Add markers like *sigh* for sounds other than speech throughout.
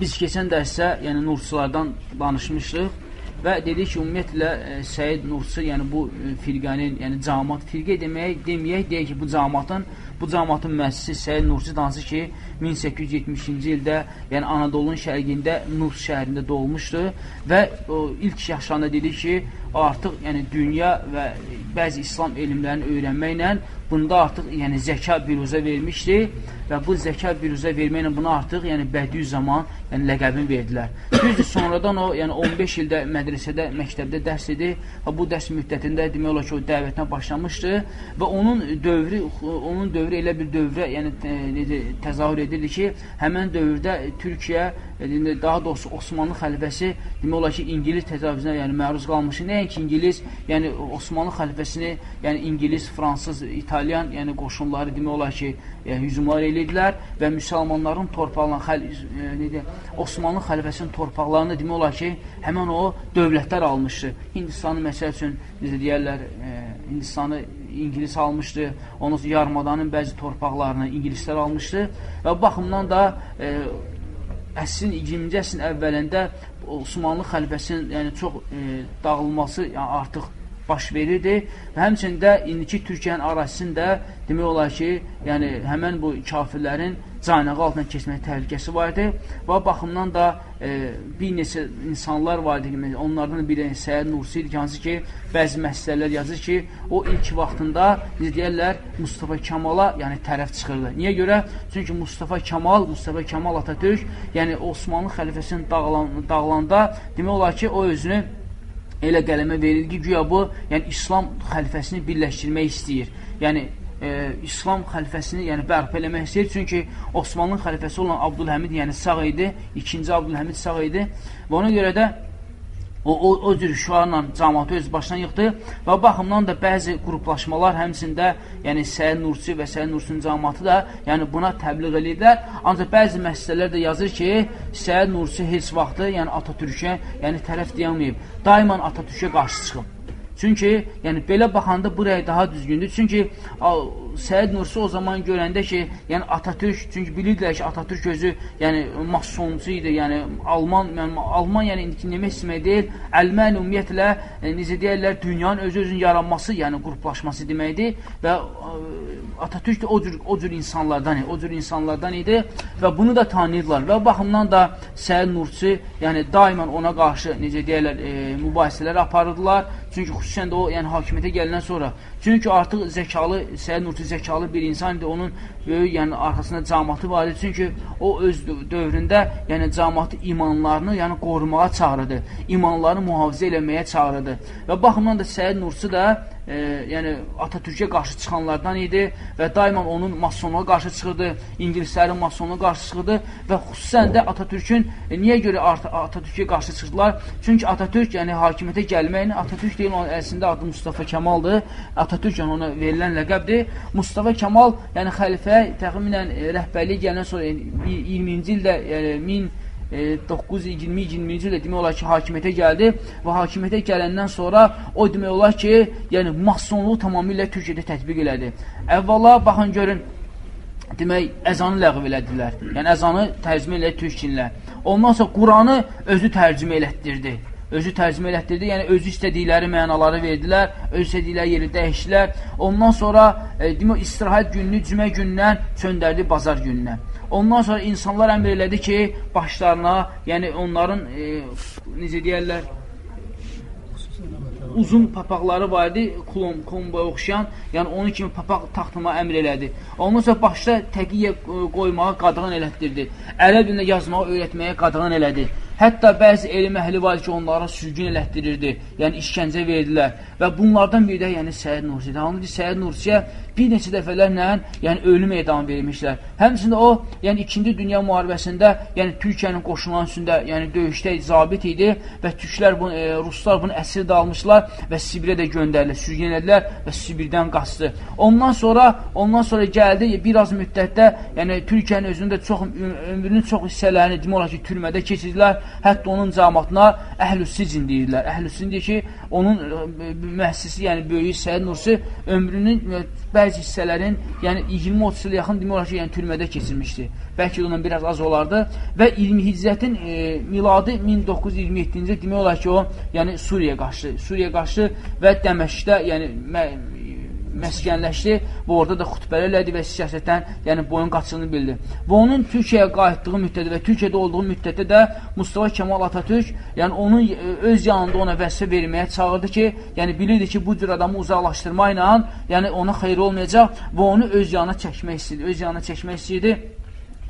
Biz keçən dərsdə, yəni nurçulardan danışmışdıq və dedik ki, ümumiyyətlə e, Səid Nursi, yəni bu e, firqənin, yəni cəmaat firqə demək, deməyək, deyək ki, bu cəmaatın bu cəmaatın müəssisi Səid Nursi dansı ki, 1870-ci ildə, yəni Anadolunun şərqində Nurs şəhərində doğulmuşdu və o ilk yaşlarında dedi ki, artıq yəni dünya və bəzi İslam elmlərini öyrənməklə bunda artıq yəni zəka biruzə vermişdi və bu zəka biruzə verməklə buna artıq yəni bədii zaman yəni ləqəbini verdilər. Düzdür, sonradan o yəni 15 ildə mədrəsədə, məktəbdə dərs idi və bu dərs müddətində demək olar ki, o dəvətinə başlamışdı və onun dövrü onun dövrü elə bir dövrə yəni e, necə təzahür edirdi ki, həmin dövrdə Türkiyə yəni, daha doğrusu Osmanlı xəlifəsi demək olar ki, İngilis təcavüzünə yəni məruz qalmışdı. Nəinki İngilis, yəni Osmanlı xəlifəsini, yəni İngilis, Fransız, İtalyan, yəni qoşunları demək olar ki, yəni, hücumlar eləyirdilər və müsəlmanların torpaqlarına, xəl, e, necə, Osmanlı xəlifəsinin torpaqlarını demək olar ki, həmən o dövlətlər almışdı. Hindistanı məsəl üçün, necə deyərlər, e, Hindistanı İngilis almışdı, onun yarımadanın bəzi torpaqlarını İngilislər almışdı və baxımdan da e, əsrin 20-ci əsrin əvvəlində Osmanlı xəlifəsinin yəni, çox e, dağılması yəni, artıq baş verirdi və həmçində indiki Türkiyənin ərazisində demək olar ki, yəni həmən bu kafirlərin caynağı altına keçmək təhlükəsi var idi və baxımdan da e, bir neçə insanlar var idi, onlardan biri Səyyid Nursi idi, hansı ki, bəzi məsələlər yazır ki, o ilk vaxtında, necə deyərlər, Mustafa Kamala yəni tərəf çıxırdı. Niyə görə? Çünki Mustafa Kamal, Mustafa Kamal Atatürk, yəni Osmanlı xəlifəsinin dağlan, dağlanda demək olar ki, o özünü elə qələmə verir ki, güya bu, yəni İslam xəlifəsini birləşdirmək istəyir. Yəni e, İslam xəlifəsini yəni bərpa eləmək istəyir. Çünki Osmanlı xəlifəsi olan Abdülhəmid yəni sağ idi, ikinci Abdülhəmid sağ idi və ona görə də o, o, o cür şüarla cəmatı öz başına yıxdı və baxımdan da bəzi qruplaşmalar həmsində, yəni Səyid Nursi və Səyid Nursinin cəmatı da yəni buna təbliğ edirlər. Ancaq bəzi məsələlər də yazır ki, Səyid Nursi heç vaxtı yəni Atatürkə yəni tərəf deyəməyib. Daimən Atatürkə qarşı çıxıb. Çünki, yəni belə baxanda bu rəy daha düzgündür. Çünki Səid Nursi o zaman görəndə ki, yəni Atatürk, çünki bilirdilər ki, Atatürk özü, yəni masoncu idi, yəni Alman, yəni Alman yəni indiki demək istəmək deyil, Əlmən ümumiyyətlə e, necə deyirlər, dünyanın öz-özünün yaranması, yəni qruplaşması deməkdir və ə, Atatürk də o cür o cür insanlardan, o cür insanlardan idi və bunu da tanıyırlar və baxımdan da Səid Nursi, yəni daimən ona qarşı necə deyirlər, e, mübahisələr aparırdılar. Çünki xüsusən də o, yəni hakimiyyətə gələndən sonra, çünki artıq zəkalı Səid Nursi zəkalı bir insan idi, onun böyük, yəni arxasında cəmatı var idi. Çünki o öz dövründə, yəni cəmatı imanlarını, yəni qorumağa çağırdı, imanlarını mühafizə eləməyə çağırdı. Və baxımdan da Səid Nursi də e, yəni Atatürkə qarşı çıxanlardan idi və daima onun masonluğa qarşı çıxırdı, ingilislərin masonluğa qarşı çıxırdı və xüsusən də Atatürkün e, niyə görə Atatürkə qarşı çıxdılar? Çünki Atatürk yəni hakimiyyətə gəlməyini Atatürk deyil, onun əslində adı Mustafa Kemaldır. Atatürk yəni ona verilən ləqəbdir. Mustafa Kemal yəni xəlifə təxminən e, rəhbərliyə gələndən sonra yəni, 20-ci ildə yəni 1000 920-20-ci ildə demək olar ki, hakimiyyətə gəldi və hakimiyyətə gələndən sonra o demək olar ki, yəni masonluğu tamamilə Türkiyədə tətbiq elədi. Əvvəla baxın görün, demək, əzanı ləğv elədilər. Yəni əzanı tərcümə elədi türk dinlə. Ondan sonra Quranı özü tərcümə elətdirdi. Özü tərcümə elətdirdi, yəni özü istədikləri mənaları verdilər, öz istədikləri yeri dəyişdilər. Ondan sonra e, demək, istirahət gününü cümə günündən çöndərdi bazar gününə. Ondan sonra insanlar əmr elədi ki, başlarına, yəni onların, e, necə deyərlər, uzun papaqları var idi, klon, komboya oxşayan, yəni onun kimi papaq taxtıma əmr elədi. Ondan sonra başda təqiyyə e, qoymağa qadağan elətdirdi. Ərəb dilində yazmağı öyrətməyə qadağan elədi. Hətta bəzi elm əhli var ki, onlara sürgün elətdirirdi, yəni işgəncə verdilər. Və bunlardan biri də yəni Səid Nursidir. Hansı ki, Səid Nursiyə bir neçə dəfələrlə yəni ölüm edamı vermişlər. Həmçində o, yəni 2-ci Dünya müharibəsində, yəni Türkiyənin qoşunların üstündə, yəni döyüşdə zabit idi və türklər bunu, e, ruslar bunu əsir də almışlar və Sibirə də göndərilir, sürgünədilər və Sibirdən qaçdı. Ondan sonra, ondan sonra gəldi bir az müddətdə, yəni Türkiyənin özündə çox ömrünün çox hissələrini demək olar ki, türmədə keçirdilər Hətta onun cəmatına əhlüsicin deyirlər. Əhlüsicin deyir ki, onun müəssisi, yəni böyük Səid Nursi ömrünün bəzi hissələrin, yəni 20-30 il yaxın demək olar ki, yəni türmədə keçirmişdi. Bəlkə ondan biraz az olardı və 20 Hiccətin e, miladı 1927-ci demək olar ki, o yəni Suriyaya qaçdı. Suriyaya qaçdı və Dəməşqdə, yəni məskənləşdi və orada da xütbələr elədi və siyasətdən yəni boyun qaçını bildi. Və onun Türkiyəyə qayıtdığı müddətdə və Türkiyədə olduğu müddətdə də Mustafa Kemal Atatürk yəni onun e, öz yanında ona vəzifə verməyə çağırdı ki, yəni bilirdi ki, bu cür adamı uzaqlaşdırmayla yəni ona xeyir olmayacaq və onu öz yanına çəkmək istəyirdi. Öz yanına çəkmək istəyirdi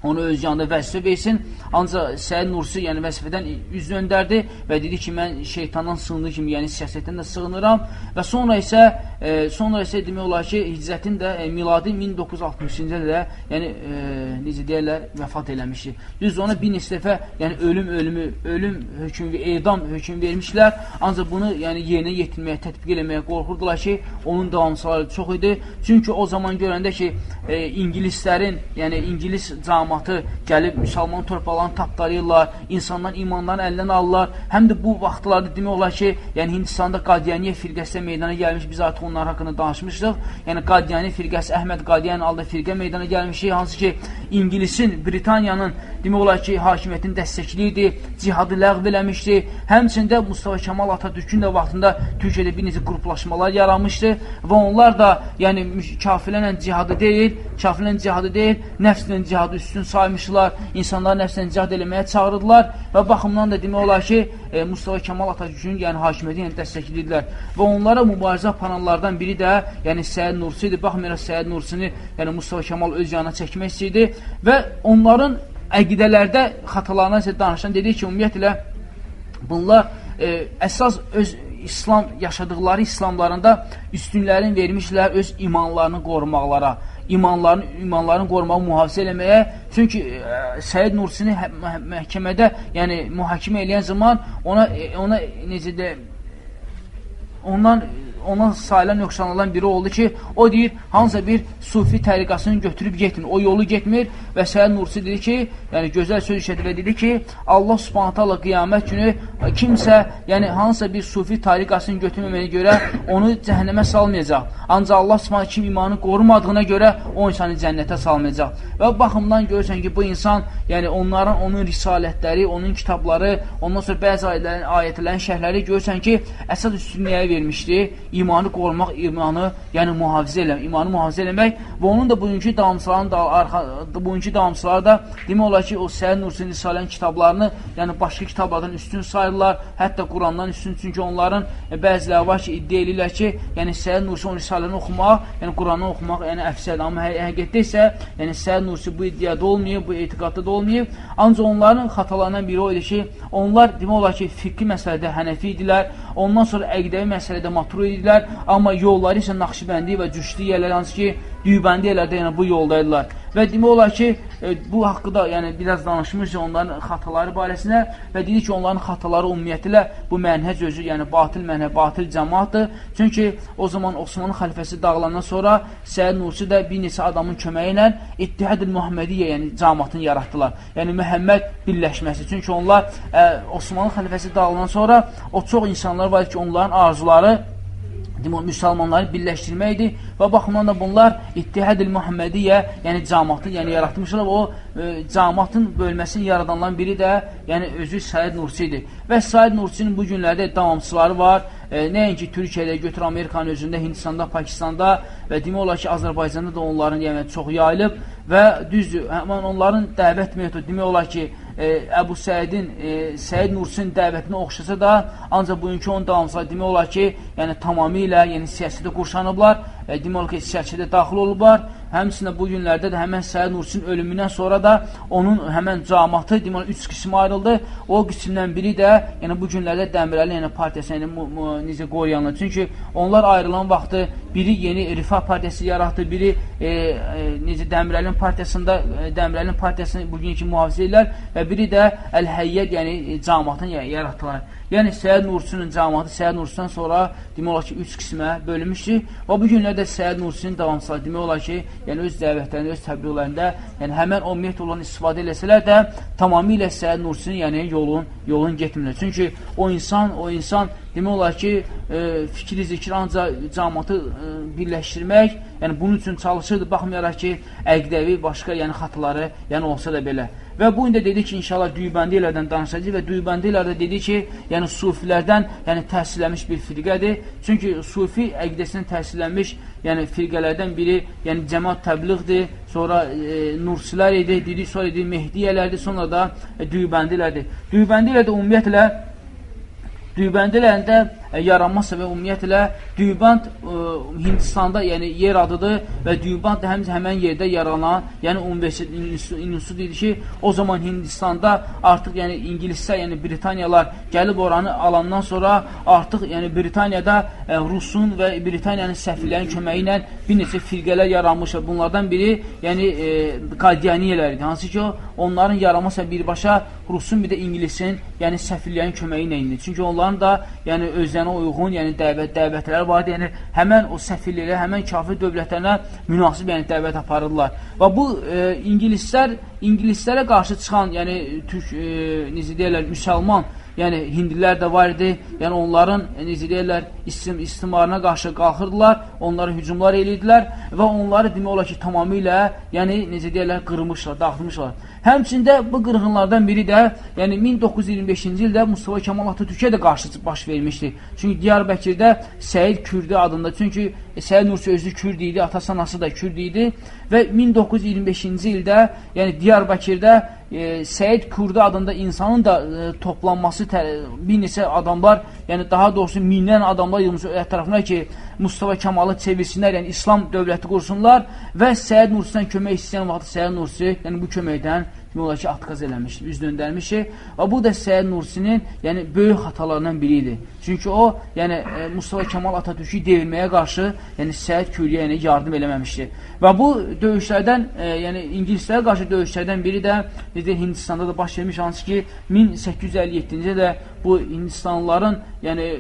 onu öz yanında vəzifə versin. Ancaq Səid Nursi yəni vəzifədən üz döndərdi və dedi ki, mən şeytandan sığındığı kimi, yəni siyasətdən də sığınıram və sonra isə e, sonra isə demək olar ki, Hicrətin də e, miladi 1960-cı ildə yəni e, necə deyirlər, vəfat eləmişdi. Düz ona bir neçə dəfə yəni ölüm ölümü, ölüm hökmü, edam hökm vermişlər. Ancaq bunu yəni yerinə yetirməyə, tətbiq eləməyə qorxurdular ki, onun davamçıları çox idi. Çünki o zaman görəndə ki, e, ingilislərin, yəni ingilis cəmaatı gəlib müsəlman torpaqlarını tapdalayırlar, insanların imanlarını əlindən alırlar. Həm də bu vaxtlarda demək olar ki, yəni Hindistanda Qadiyaniyyə firqəsi meydana gəlmiş, biz artıq onlar haqqında danışmışdıq. Yəni Qadiyani firqəsi, Əhməd Qadiyan aldı firqə meydana gəlmişik, hansı ki İngilisin, Britaniyanın demək olar ki, hakimiyyətini dəstəkləyirdi, cihadı ləğv eləmişdi. Həmçində Mustafa Kemal Atatürkün də vaxtında Türkiyədə bir necə qruplaşmalar yaranmışdı və onlar da yəni kafirlərlə cihadı deyil, kafirlərlə cihadı deyil, nəfslə cihadı üstün saymışlar, insanları nəfslə cihad eləməyə çağırdılar və baxımdan da demək olar ki, e, Mustafa Kemal Atatürkün yəni hakimiyyəti yəni dəstəkləyirdilər və onlara mübarizə aparanlardan biri də yəni Səid Nursi idi. Baxmayaraq Səid Nursini yəni Mustafa Kemal öz yanına çəkmək istəyirdi və onların əqidələrdə xatalarına isə danışan dedik ki, ümumiyyətlə bunlar e, əsas öz İslam yaşadıqları İslamlarında üstünlərin vermişlər öz imanlarını qorumaqlara, imanlarını, imanlarını qorumağı mühafizə eləməyə. Çünki ə, Səid Nursini hə, məhkəmədə, yəni mühakimə eləyən zaman ona ona necə də ondan ona sayılan nöqsanlardan biri oldu ki, o deyir, hansısa bir sufi təriqasını götürüb getmir, o yolu getmir və Səhər Nursi dedi ki, yəni gözəl söz işlədi və dedi ki, Allah subhanətə Allah qiyamət günü kimsə, yəni hansısa bir sufi təriqasını götürməməyə görə onu cəhənnəmə salmayacaq. Ancaq Allah subhanətə kim imanı qorumadığına görə o insanı cənnətə salmayacaq. Və baxımdan görürsən ki, bu insan, yəni onların, onun risalətləri, onun kitabları, ondan sonra bəzi ayətlərin, ayətlərin şərhləri görürsən ki, əsas üstünlüyə vermişdi imanı qorumaq, imanı, yəni mühafizə eləmək, imanı mühafizə eləmək və onun da bugünkü davamçıların da arxa, bugünkü davamçıları da demək olar ki, o Səhər Nursin Risalənin kitablarını, yəni başqa kitablardan üstün sayırlar, hətta Qurandan üstün, çünki onların e, bəziləri var ki, iddia edirlər ki, yəni Səhər Nursin Risaləni oxumaq, yəni Quranı oxumaq, yəni əfsədir, amma hə həqiqətdə isə, yəni Səhər Nursi bu iddiada olmayıb, bu etiqadda da olmayıb, ancaq onların xatalarından biri o idi ki, onlar demək olar ki, fiqhi məsələdə hənəfi idilər, ondan sonra əqdəvi məsələdə matru idilər, amma yolları isə Naxşibəndi və Cüşdi yerlər, hansı ki, Düybəndi yerlərdə yəni bu yoldaydılar. Və demək olar ki, e, bu haqqında yəni biraz danışmışıq onların xataları barəsində və dedik ki, onların xataları ümumiyyətlə bu mənhəc özü, yəni batil mənhə, batil cəmaatdır. Çünki o zaman Osmanlı xəlifəsi dağılandan sonra Səid Nursi də bir neçə adamın köməyi ilə İttihad-ül Muhammediyyə, yəni cəmaatını yaratdılar. Yəni Məhəmməd birləşməsi. Çünki onlar ə, e, Osmanlı xəlifəsi dağılandan sonra o çox insanlar var ki, onların arzuları demək, müsəlmanları birləşdirməkdir və baxımdan da bunlar İttihad-ül Muhammediyyə, yəni cəmatı, yəni yaratmışlar o e, cəmatın bölməsini yaradanların biri də, yəni özü Said Nursi idi. Və Said Nursinin bu günlərdə davamçıları var. E, nəinki Türkiyədə götür Amerikanın özündə, Hindistanda, Pakistanda və demək olar ki, Azərbaycanda da onların yəni çox yayılıb və düzdür, həmən onların dəvət metodu demək olar ki, e, Əbu Səidin, e, Səid Nursin dəvətinə oxşasa da, ancaq bugünkü onun davamçıları demək olar ki, yəni tamamilə yəni siyasətə qurşanıblar, e, demək olar ki, siyasətə daxil olublar Həmçində bu günlərdə də həmən Səid Nursin ölümündən sonra da onun həmən camatı deməli üç qismə ayrıldı. O qismdən biri də yəni bu günlərdə Dəmirəli yəni partiyası yəni necə qoruyanlar. Çünki onlar ayrılan vaxtı biri yeni Rifah partiyası yaratdı, biri e, e, necə Dəmirəlin partiyasında e, Dəmirəlin partiyasını bugünkü mühafizə edirlər və biri də Əl-Həyyət yəni camatını yaratdılar. Yəni Səyyid Nursunun cəmaatı Səyyid Nursundan sonra demək olar ki, üç qismə bölünmüşdür. Və bu günlərdə Səyyid Nursunun davamçıları demək olar ki, yəni öz dəvətlərində, öz təbliğlərində, yəni həmən o ümumiyyətlə olan istifadə eləsələr də tamamilə Səyyid Nursunun yəni yolun yolun getmirlər. Çünki o insan, o insan demək olar ki, e, fikri zikir ancaq cəmaatı e, birləşdirmək, yəni bunun üçün çalışırdı, baxmayaraq ki, əqdəvi başqa yəni xataları yəni olsa da belə. Və bu ində dedi ki, inşallah düybəndiyələrdən danışacaq və düybəndiyələrdə dedi ki, yəni sufilərdən yəni təhsilləmiş bir firqədir. Çünki sufi əqdəsindən təhsilləmiş yəni firqələrdən biri, yəni cəmaat təbliğdir, sonra e, nursilər idi, dedi, sonra dedi mehdiyələrdir, sonra da e, düybəndiyələrdir. Düybəndiyələrdə ümumiyyətlə düybəndiyələrində E, yaranma səbəbi ümumiyyətlə Düybənd ə, e, Hindistanda, yəni yer adıdır və Düybənd də həmcə həmən yerdə yaranan, yəni universitet institut idi ki, o zaman Hindistanda artıq yəni ingilislər, yəni Britaniyalar gəlib oranı alandan sonra artıq yəni Britaniyada ə, e, Rusun və Britaniyanın səfirlərin köməyi ilə bir neçə firqələr yaranmışdır. Bunlardan biri yəni e, Qadiyaniyələr idi. Hansı ki, onların yaranma səbəbi birbaşa Rusun bir də İngilisin, yəni səfirlərin köməyi ilə idi. Çünki onların da yəni özləri mənhəcənə uyğun, yəni dəvət, dəvətlər var. Yəni həmən o səfirlərə, həmən kafir dövlətlərinə münasib yəni dəvət aparırlar. Və bu e, ingilislər ingilislərə qarşı çıxan, yəni türk e, necə deyirlər, müsəlman yəni hindlilər də var idi, yəni onların e, necə deyirlər, istim, istimarına qarşı qalxırdılar, onlara hücumlar eləyirdilər və onları demək olar ki, tamamilə, yəni necə deyirlər, qırmışlar, dağıtmışlar. Həmçində bu qırğınlardan biri də, yəni 1925-ci ildə Mustafa Kemal Atatürkə də qarşı baş vermişdi. Çünki Diyarbəkirdə Səyid Kürdü adında, çünki Səyid Nursi özü Kürd idi, atası anası da Kürd idi və 1925-ci ildə, yəni Diyarbəkirdə e, Səyid Kürdi adında insanın da e, toplanması bir neçə adamlar, yəni daha doğrusu minlərlə adamlar yığılmış ətrafına ki, Mustafa Kemalı çevirsinlər, yəni İslam dövləti qursunlar və Səyid Nursidən kömək istəyən vaxt Səyid Nursi, yəni bu köməkdən demək olar ki, atqaz eləmişdir, üz döndərmişdir. Və bu da Səyyid Nursinin yəni, böyük xatalarından biri idi. Çünki o, yəni, e, Mustafa Kemal Atatürkü devirməyə qarşı yəni, Səyyid Küriyə yəni, yardım eləməmişdir. Və bu döyüşlərdən, e, yəni İngilislərə qarşı döyüşlərdən biri də necə Hindistanda da baş vermiş, hansı ki 1857-ci də bu Hindistanlıların, yəni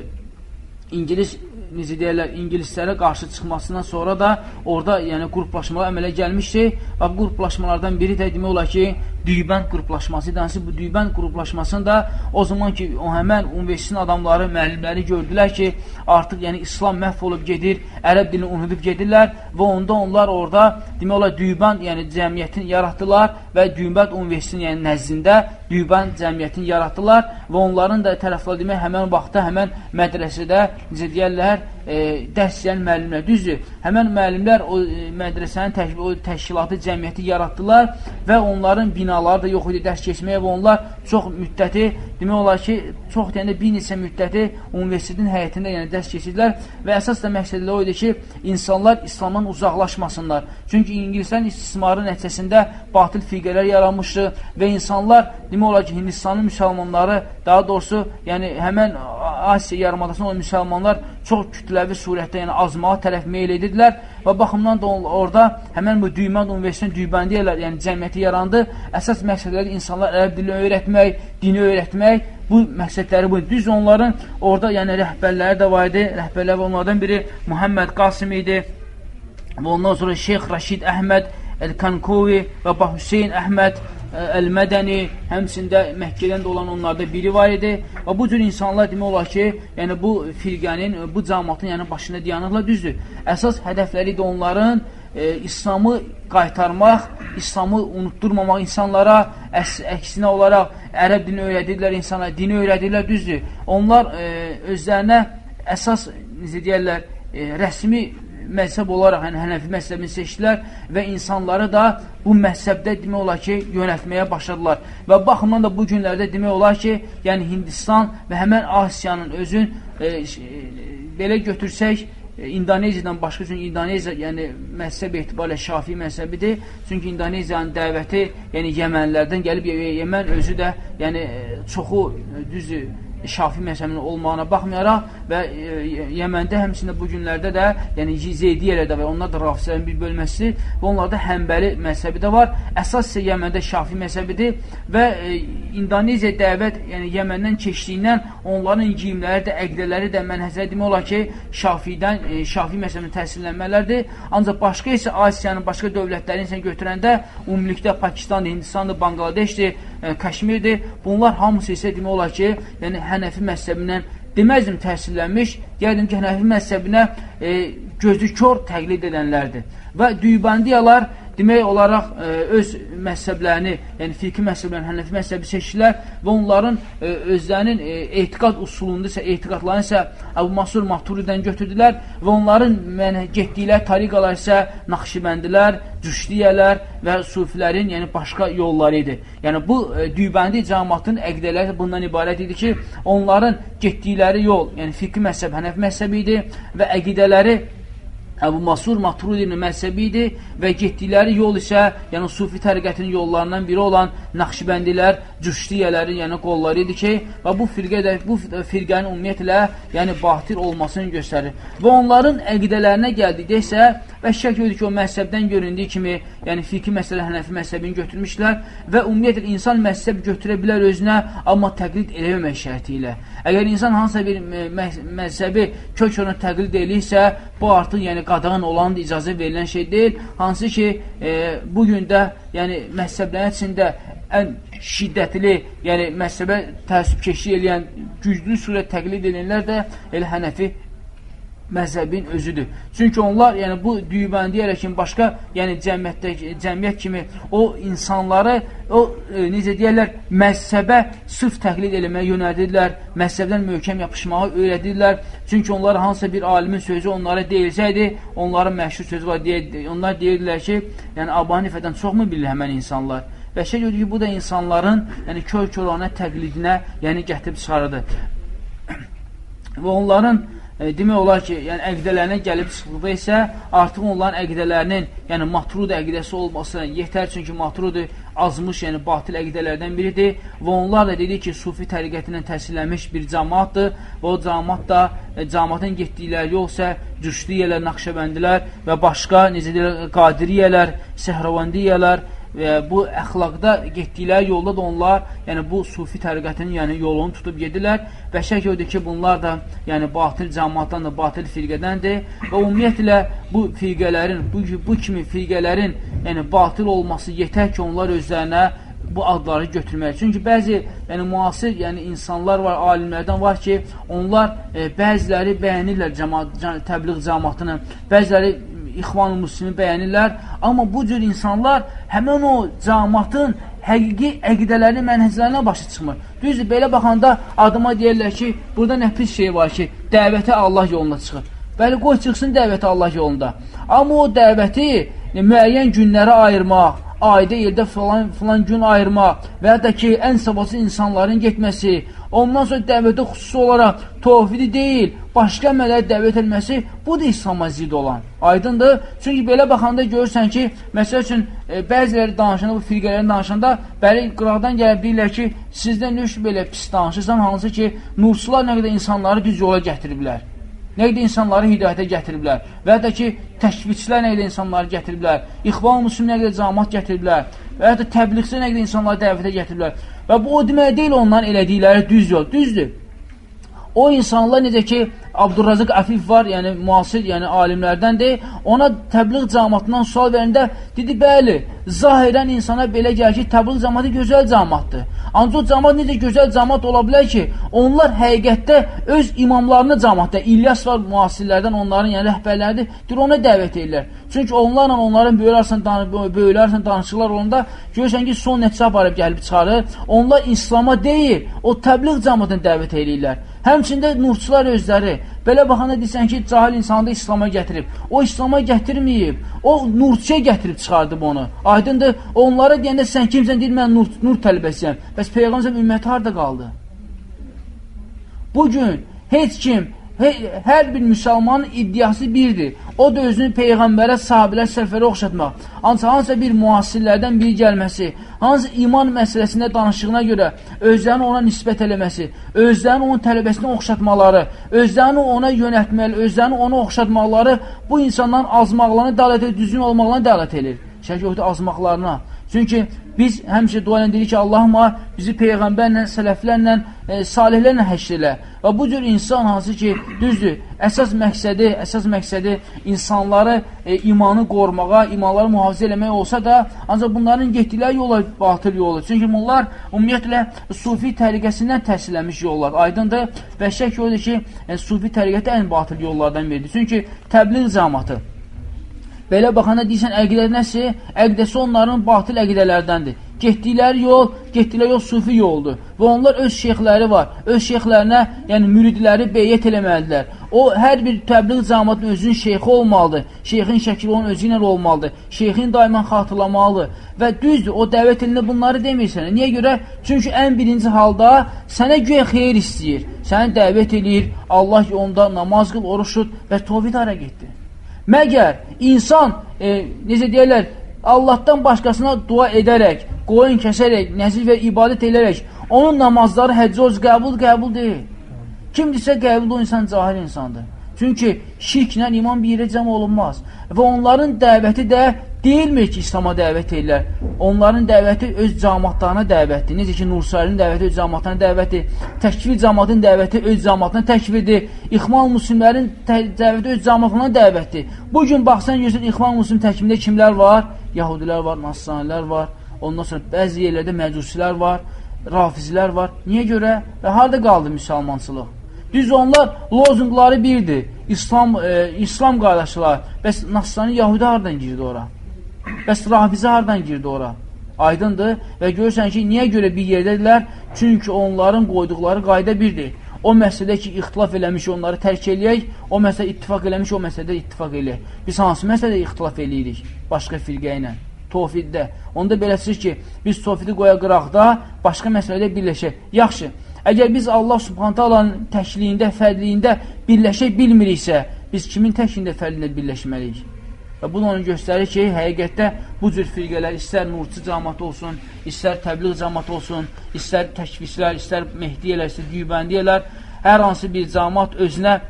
İngilis necə deyərlər, ingilislərə qarşı çıxmasından sonra da orada yəni qruplaşmalar əmələ gəlmişdi və bu qruplaşmalardan biri də demək olar ki, Düybənd qruplaşması idi. Hansı bu Düybənd qruplaşmasında o zaman ki, o həmən universitetin adamları, müəllimləri gördülər ki, artıq yəni İslam məhv olub gedir, ərəb dilini unudub gedirlər və onda onlar orada demək olar Düybənd yəni cəmiyyətini yaratdılar və Düybənd universitetinin yəni nəzdində Düybənd cəmiyyətini yaratdılar və onların da tərəfləri demək həmən vaxtda həmən mədrəsədə necə deyərlər, e, dərs deyən müəllimlər. Düzdür, həmən müəllimlər o e, mədrəsənin təş o təşkilatı, cəmiyyəti yaratdılar və onların binaları da yox idi dərs keçməyə və onlar çox müddəti, demək olar ki, çox deyəndə bir neçə müddəti universitetin həyətində yəni dərs keçirdilər və əsas da məqsədləri o idi ki, insanlar İslamdan uzaqlaşmasınlar. Çünki ingilislərin istismarı nəticəsində batil fiqələr yaranmışdı və insanlar, demək olar ki, Hindistanın müsəlmanları, daha doğrusu, yəni həmən Asiya yarımadasında olan müsəlmanlar çox kütləvi surətdə, yəni azmağa tərəf meyl edirdilər və baxımdan da orada həmən bu Düymən Universitetinin düybəndiyyələr, yəni cəmiyyəti yarandı. Əsas məqsədləri insanlar ərəb dilini öyrətmək, dini öyrətmək, bu məqsədləri bu. Düz onların orada yəni rəhbərləri də var idi. Rəhbərlər onlardan biri Muhammed Qasim idi və ondan sonra Şeyx Rəşid Əhməd El-Kankovi və Bah Hüseyin Əhməd Əl-Mədəni, həmçində Məkkədən də olan onlarda biri var idi. Və bu cür insanlar demək olar ki, yəni bu firqənin, bu cəmatın yəni başında dayanırlar, düzdür. Əsas hədəfləri də onların e, İslamı qaytarmaq, İslamı unutturmamaq insanlara, əks, əksinə olaraq ərəb dilini öyrədirlər insana, dini öyrədirlər, düzdür. Onlar e, özlərinə əsas, necə deyərlər, e, rəsmi məzhəb olaraq, yəni Hənəfi məzhəbini seçdilər və insanları da bu məzhəbdə demək olar ki, yönətməyə başladılar. Və baxımdan da bu günlərdə demək olar ki, yəni Hindistan və həmən Asiyanın özün e, e, belə götürsək, e, İndoneziyadan başqa üçün İndoneziya, yəni məzhəb etibarilə Şafi məzhəbidir. Çünki İndoneziyanın dəvəti, yəni Yəmənlərdən gəlib Yəmən özü də, yəni çoxu düzü Şafi məzhəbinin olmağına baxmayaraq və e, Yəməndə həmçində bu günlərdə də, yəni Zeydiyələr də və onlar da rafisələrin bir bölməsi və onlarda həmbəli məzhəbi də var. Əsas isə Yəməndə Şafi məzhəbidir və e, İndoneziya dəvət, yəni Yəməndən keçdiyindən onların geyimləri də, əqdələri də mənhəzə demək olar ki, Şafidən, e, Şafi məsələnin təsirlənmələrdir. Ancaq başqa isə Asiyanın başqa dövlətlərini isə götürəndə ümumilikdə Pakistandır, Hindistandır, Bangladeshdir, e, Kaşmirdir. Bunlar hamısı isə demək olar ki, yəni Hənəfi məzhəbindən deməzdim təsirlənmiş, deyərdim ki, Hənəfi məzhəbinə e, gözü kör təqlid edənlərdir. Və düybandiyalar demək olaraq e, öz məzhəblərini, yəni fiqhi məzhəblərini, hənəfi məzhəbi seçdilər və onların e, özlərinin e, etiqad usulunda isə, etiqadlarını isə Əbu Masur Maturidən götürdülər və onların yəni, getdikləri tariqalar isə Naxşibəndilər, Cüşdiyələr və Sufilərin, yəni başqa yolları idi. Yəni bu ə, düybəndi cəmatın əqdələri bundan ibarət idi ki, onların getdikləri yol, yəni fiqhi məzhəb, hənəfi məzhəbi idi və əqidələri Əbu Masur Maturudinin məzhəbi idi və getdikləri yol isə, yəni Sufi təriqətinin yollarından biri olan Naxşibəndilər, Cüşdiyələrin, yəni qolları idi ki, və bu firqə də bu firqənin ümumiyyətlə, yəni batil olmasını göstərir. Və onların əqidələrinə gəldikdə isə və şək ödür ki, o məzhəbdən göründüyü kimi, yəni fiqhi məsələ Hənəfi məzhəbini götürmüşlər və ümumiyyətlə insan məzhəb götürə bilər özünə, amma təqlid eləməmək şərti ilə. Əgər insan hansısa bir məzhəbi kök ona təqlid eləyirsə, bu artıq yəni qadağan olan icazə verilən şey deyil. Hansı ki, e, bu gün də yəni məzhəblərin içində ən şiddətli, yəni məzhəbə təəssüb keşik eləyən, güclü surət təqlid edənlər də elə Hənəfi məzhəbin özüdür. Çünki onlar, yəni bu düybəndiyərək kimi başqa, yəni cəmiyyətdə, cəmiyyət kimi o insanları, o e, necə deyərlər, məzhəbə sırf təqlid eləməyə yönəldirlər, məzhəbdən möhkəm yapışmağı öyrədirlər. Çünki onlar hansısa bir alimin sözü onlara deyilsəydi, onların məşhur sözü var, deyə, onlar deyirdilər ki, yəni Abanifədən çoxmu bilir həmən insanlar? Və şey gördük ki, bu da insanların yəni kör-körənə təqlidinə yəni gətirib çıxarıdır. *clears throat* Və onların demək olar ki, yəni əqidələrinə gəlib çıxdıqda isə artıq onların əqidələrinin, yəni matrud əqidəsi olması yetər, çünki matrud azmış, yəni batil əqidələrdən biridir və onlar da dedi ki, sufi təriqətindən təsirlənmiş bir cəmaatdır və o cəmaat da e, cəmaatın getdikləri yol isə cüşdiyələr, naqşəbəndilər və başqa, necə deyirlər, qadiriyələr, səhravandiyələr və bu əxlaqda getdikləri yolda da onlar, yəni bu sufi təriqətinin yəni yolunu tutub gedilər və şək odur ki, bunlar da yəni batil cəmaatdan da batil firqədəndir və ümumiyyətlə bu firqələrin, bu, bu kimi firqələrin yəni batil olması yetər ki, onlar özlərinə bu adları götürmək. Çünki bəzi yəni müasir, yəni insanlar var, alimlərdən var ki, onlar e, bəziləri bəyənirlər cəmaat, təbliğ cəmaatını, bəziləri İxvan-ı Müslimi bəyənirlər. Amma bu cür insanlar həmən o cəmatın həqiqi əqidələri, mənhəclərinə başa çıxmır. Düzdür, belə baxanda adıma deyərlər ki, burada nə pis şey var ki, dəvəti Allah yoluna çıxır. Bəli, qoy çıxsın dəvəti Allah yolunda. Amma o dəvəti müəyyən günlərə ayırmaq, ayda yerdə filan, filan gün ayırmaq və ya da ki, ən savazı insanların getməsi, ondan sonra dəvətə xüsusi olaraq tovhidi deyil, başqa əməlləri dəvət etməsi, bu da İslama zid olan. Aydındır? Çünki belə baxanda görürsən ki, məsəl üçün, e, bəziləri danışanda, bu firqələrin danışanda, bəli, qıraqdan gəlib deyirlər ki, sizdən nüş belə pis danışırsan, hansı ki, nursular nə qədər insanları düz yola gətiriblər. Nə qədər insanları hidayətə gətiriblər. Və ya da ki, təşviçlər nə qədər insanları gətiriblər. İxvan müslim nə qədər camat gətiriblər. Və ya da təbliğçi nə qədər insanları dəvətə gətiriblər. Və bu o demək deyil onların elədikləri düz yol. Düzdür. O insanlar necə ki, Abdurrazıq Əfif var, yəni müasir, yəni alimlərdəndir. Ona təbliğ cəmatından sual verəndə dedi, bəli, zahirən insana belə gəlir ki, təbliğ cəmatı gözəl cəmatdır. Ancaq cəmat necə gözəl cəmat ola bilər ki, onlar həqiqətdə öz imamlarını cəmatda, İlyas var müasirlərdən, onların yəni rəhbərləridir, deyir, ona dəvət edirlər. Çünki onlarla onların böyülərsən, böyülərsən danışıqlar olanda görürsən ki, son nəticə aparıb gəlib çıxarır. Onlar İslama deyil, o təbliğ cəmatını dəvət edirlər. Həmçində nurçular özləri, belə baxanda deyirsən ki, cahil insanı da İslama gətirib. O İslama gətirməyib, o nurçuya gətirib çıxardıb onu. Aydındır, onlara deyəndə sən kimsən deyir, mən nur, nur tələbəsiyəm. Bəs Peyğəmbər ümmət harada qaldı? Bugün heç kim hər bir müsəlmanın iddiası birdir. O da özünü Peyğəmbərə, sahabilə, səlfərə oxşatmaq. Ancaq hansısa bir müasirlərdən biri gəlməsi, hansı iman məsələsində danışığına görə özlərini ona nisbət eləməsi, özlərini onun tələbəsinə oxşatmaları, özlərini ona yönətməli, özlərini ona oxşatmaları bu insanların azmaqlarına dəalət edir, düzgün olmaqlarına dəalət edir. Şəkil azmaqlarına. Çünki biz həmişə dua edirik ki, Allahıma bizi peyğəmbərlə, sələflərlə, e, salihlərlə həşr elə. Və bu cür insan hansı ki, düzdür, əsas məqsədi, əsas məqsədi insanları e, imanı qorumağa, imanları mühafizə eləmək olsa da, ancaq bunların getdikləri yola batıl yolu. Çünki bunlar ümumiyyətlə sufi təriqəsindən təhsilləmiş yollar. Aydındır və şək yoxdur ki, e, sufi təriqəti ən batıl yollardan biridir. Çünki təbliğ cəmatı Belə baxanda deyirsən, əqidə nəsi? Əqidəsi onların batil əqidələrdəndir. Getdikləri yol, getdikləri yol sufi yoldur. Və onlar öz şeyxləri var. Öz şeyxlərinə, yəni müridləri beyyət eləməlidirlər. O, hər bir təbliğ cəmatın özünün şeyxi olmalıdır. Şeyxin şəkili onun özü ilə olmalıdır. Şeyxin daimən xatırlamalıdır. Və düzdür, o dəvət elində bunları demirsən. Niyə görə? Çünki ən birinci halda sənə güya xeyir istəyir. Səni dəvət eləyir, Allah yolunda namaz qıl, oruç tut və tovhid hərəkətdir. Məgər insan, e, necə deyərlər, Allahdan başqasına dua edərək, qoyun kəsərək, nəzir və ibadət edərək, onun namazları həccoz qəbul qəbul deyil. Kim desə qəbul o insan cahil insandır. Çünki şirklə iman bir yerə cəm olunmaz. Və onların dəvəti də deyilmir ki, İslama dəvət edirlər. Onların dəvəti öz camatlarına dəvətdir. Necə ki, Nursayilin dəvəti öz camatlarına dəvətdir. Təkvir camatın dəvəti öz camatına təkvirdir. İxmal müslimlərin dəvəti öz camatlarına dəvətdir. Bugün baxsan, görsən, İxmal müslim təkvimdə kimlər var? Yahudilər var, Nasranilər var. Ondan sonra bəzi yerlərdə məcusilər var, rafizlər var. Niyə görə? Və harada qaldı müsəlmançılıq? Düz onlar lozunqları birdir. İslam, e, İslam qardaşlar. Bəs Nasrani Yahudi haradan girdi ora? Bəs rafizə hardan girdi ora? Aydındır və görürsən ki, niyə görə bir yerdədirlər? Çünki onların qoyduqları qayda birdir. O məsələdə ki, ixtilaf eləmiş onları tərk eləyək, o məsələ ittifaq eləmiş, o məsələdə ittifaq eləyək. Biz hansı məsələdə ixtilaf eləyirik başqa firqə ilə? Tovhiddə. Onda beləsiz ki, biz tovhidi qoya qıraqda, başqa məsələdə birləşək. Yaxşı, əgər biz Allah subhanətə alanın təkliyində, fədliyində birləşək bilmiriksə, biz kimin təkliyində, fədliyində birləşməliyik? Və bu onu göstərir ki, həqiqətdə bu cür firqələr istər nurçu camat olsun, istər təbliğ camat olsun, istər təkvislər, istər mehdiyələr, istər düybəndiyələr, hər hansı bir camat özünə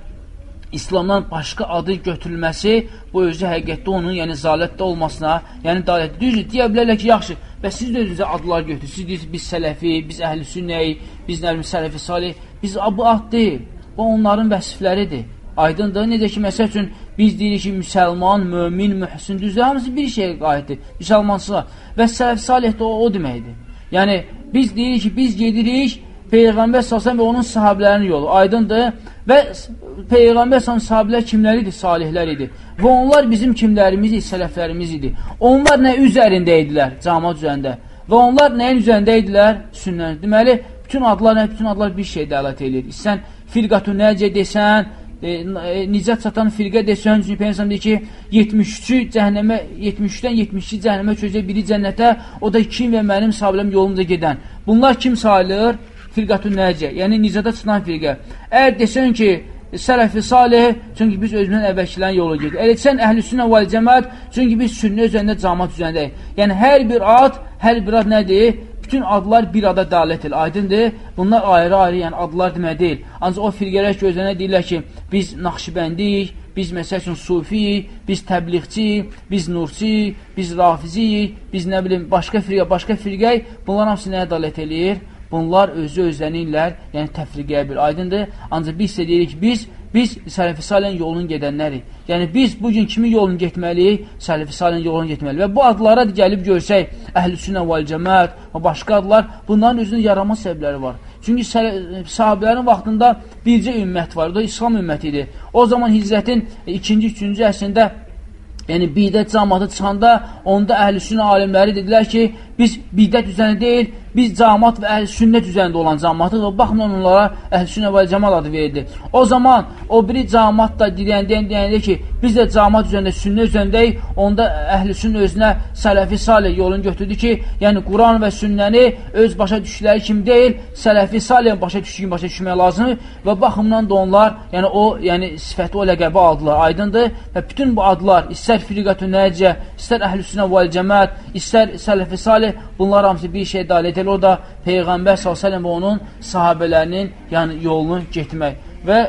İslamdan başqa adı götürülməsi bu özü həqiqətdə onun, yəni zalətdə olmasına, yəni dalət. Düzdür, deyə bilərlər ki, yaxşı, və siz də özünüzə adlar götürürsünüz. Siz deyirsiniz, biz sələfi, biz əhl-i sünnəyi, biz nəvim sələfi salih. Biz bu ad deyil, bu onların vəsifləridir. Aydındır. Necə ki, məsəl üçün, biz deyirik ki, müsəlman, mömin, mühsin, düzdür, hamısı bir şeyə qayıtdır, müsəlmansılar. Və sələf salih də o, o deməkdir. Yəni, biz deyirik ki, biz gedirik Peyğəmbər salsan və onun sahabilərinin yolu, aydındır. Və Peyğəmbər salsan sahabilər kimlər idi? Salihlər idi. Və onlar bizim kimlərimiz idi? Sələflərimiz idi. Onlar nə üzərində idilər? Camat üzərində. Və onlar nəyin üzərində idilər? Sünnən. Deməli, bütün adlar, nə? Bütün adlar bir şey dəlat edir. İstən firqatü nəcə desən, e, e, nicət çatan firqə desən, çünki Peygəmbər deyir ki, 73-ü cəhənnəmə 73-dən 72 cəhənnəmə çözəcək, biri cənnətə, o da kim və mənim sahabilərim yolumda gedən. Bunlar kim sayılır? Firqatun nəcə, yəni nicətə çıxan firqə. Əgər desən ki, sələfi salih, çünki biz özümüzdən əvvəlkilərin yolu gedir. Elə sən əhl-i sünnə vəl cəmaət, çünki biz sünnə üzərində camat üzərindəyik. Yəni, hər bir ad, hər bir ad nədir? Bütün adlar bir ada dalət edir. Aydındır? Bunlar ayrı-ayrı, yəni adlar demək deyil. Ancaq o firqələr ki, özlərinə deyirlər ki, biz naxşibəndiyik, biz məsəl üçün sufiyik, biz təbliğçiyik, biz nurçiyik, biz rafiziyik, biz nə bilim, başqa firqə, başqa firqə, bunlar hamısı nəyə dalət eləyir? Bunlar özü özlənirlər, yəni təfriqəyə bir aydındır. Ancaq biz isə deyirik biz Biz sələfi salən yolunun gedənlərik. Yəni, biz bugün kimi yolunu getməliyik? Sələfi salən yolunu getməliyik. Və bu adlara gəlib görsək, əhl-i vəl cəmət və başqa adlar, bunların özünün yaranma səbəbləri var. Çünki sahabələrin vaxtında bircə ümmət var, o da İslam ümməti idi. O zaman hicrətin ikinci, üçüncü əsrində yəni bidət cəmatı çıxanda onda əhl-i alimləri dedilər ki, biz bidət üzərində deyil, biz camat və əhl sünnət üzərində olan camatıq və baxmayın onlara əhl sünnə və cəmal adı verildi. O zaman o biri camat da deyəndə, deyəndə ki, biz də camat üzərində, sünnə üzərindəyik, onda əhl sünnə özünə sələfi salih yolunu götürdü ki, yəni Quran və sünnəni öz başa düşdükləri kimi deyil, sələfi salih başa düşdüyü kimi başa düşmək lazımdır və baxımdan da onlar, yəni o, yəni sifəti o ləqəbi aldılar, aydındır və bütün bu adlar, istər firqatü nəcə, istər əhl sünnə və cəmat, istər sələfi salih, bunlar hamısı bir şey dalet elə o da Peyğəmbər s.ə.v və onun sahabələrinin yəni, yolunu getmək. Və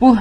bu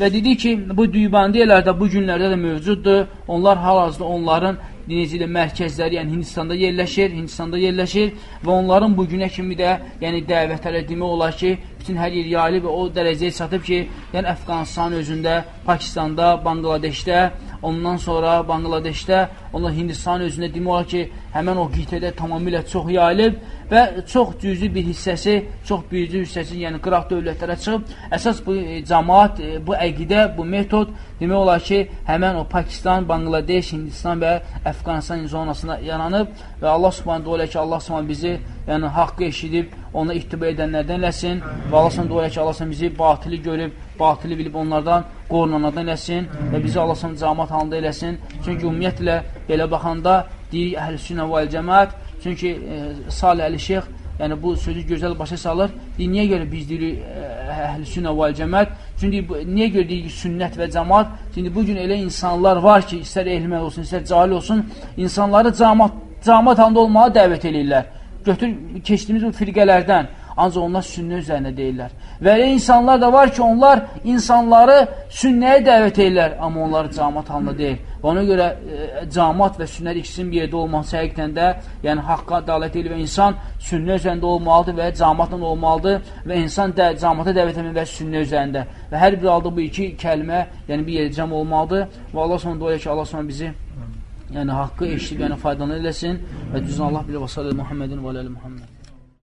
və dedi ki, bu düybandiyələr də bu günlərdə də mövcuddur. Onlar hal-hazırda onların necə mərkəzləri, yəni Hindistanda yerləşir, Hindistanda yerləşir və onların bu günə kimi də, yəni dəvətləri demək olar ki, bütün hər yer yayılıb və o dərəcəyə çatıb ki, yəni Əfqanistan özündə, Pakistanda, Bangladeşdə, ondan sonra Bangladeşdə, onlar Hindistan özündə demək olar ki, həmən o qitədə tamamilə çox yayılıb və çox cüzi bir hissəsi, çox büyücü hissəsi, yəni qıraq dövlətlərə çıxıb. Əsas bu e, cəmaat, e, bu əqidə, bu metod demək olar ki, həmən o Pakistan, Bangladeş, Hindistan və Əfqanistan zonasında yaranıb və Allah subhanahu ola ki, Allah subhanahu bizi yəni haqqı eşidib, ona ittiba edənlərdən eləsin və Allah subhanahu ola ki, Allah subhanahu bizi batili görüb, batili bilib onlardan qorunanlardan eləsin və bizi Allah subhanahu cəmaat halında eləsin. Çünki ümumiyyətlə belə baxanda deyir əhl-i və cəmaat Çünki e, Salih Əli Şeyx yəni bu sözü gözəl başa salır. Deyir, niyə görə biz deyirik e, əhl-i sünnə və cəmaət? Çünki bu, niyə görə deyirik sünnət və cəmaat? Çünki bu gün elə insanlar var ki, istər elmə olsun, istər cahil olsun, insanları cəmaat, cəmaat halında olmağa dəvət edirlər. Götür, keçdiyimiz bu firqələrdən, ancaq onlar sünnə üzərində deyirlər. Və elə insanlar da var ki, onlar insanları sünnəyə dəvət edirlər, amma onlar cəmaat halında deyil. Ona görə e, camat və sünnət ikisinin bir yerdə olması həqiqətən də, yəni haqqa ədalət edir və insan sünnə üzərində olmalıdır və camatla olmalıdır və insan də camata dəvət etməli və sünnə üzərində. Və hər bir halda bu iki kəlmə, yəni bir yerdə cəm olmalıdır və Allah sonra doyur ki, Allah sonra bizi yəni haqqı eşidib, yəni faydalı eləsin və düzün Allah bilir və sallallahu Muhammedin və aləli Muhammed.